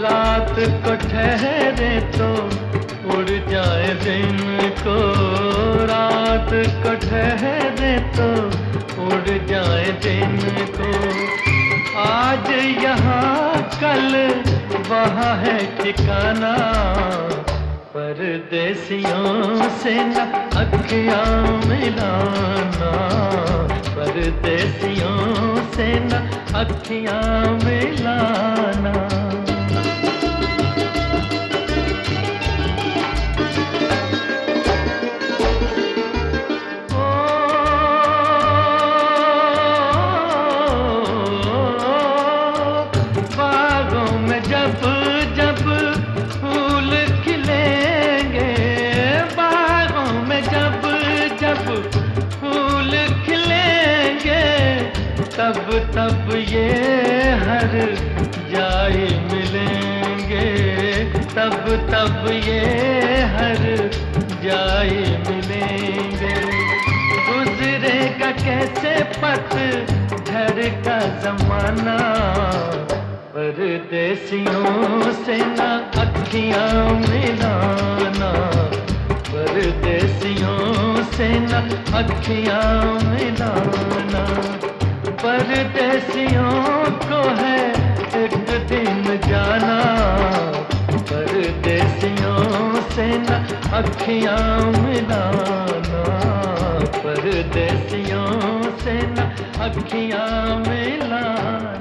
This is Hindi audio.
रात को ठहरे तो उड़ जाए दिन को। रात को ठहरे तो उड़ जाए दिन को। आज यहाँ कल वहाँ है ठिकाना। परदेसियों से न अखियाँ मिलाना। परदेसियों से न अखियाँ मिलाना। तब तब ये हर जाए मिलेंगे। तब तब ये हर जाए मिलेंगे। गुजरेगा कैसे पथ, घर का जमाना। परदेसियों से न अखियाँ मिलाना। परदेसियों से न अखियाँ मिलाना। अखियाँ मिलाना परदेसियों से न अखियाँ मिलाना।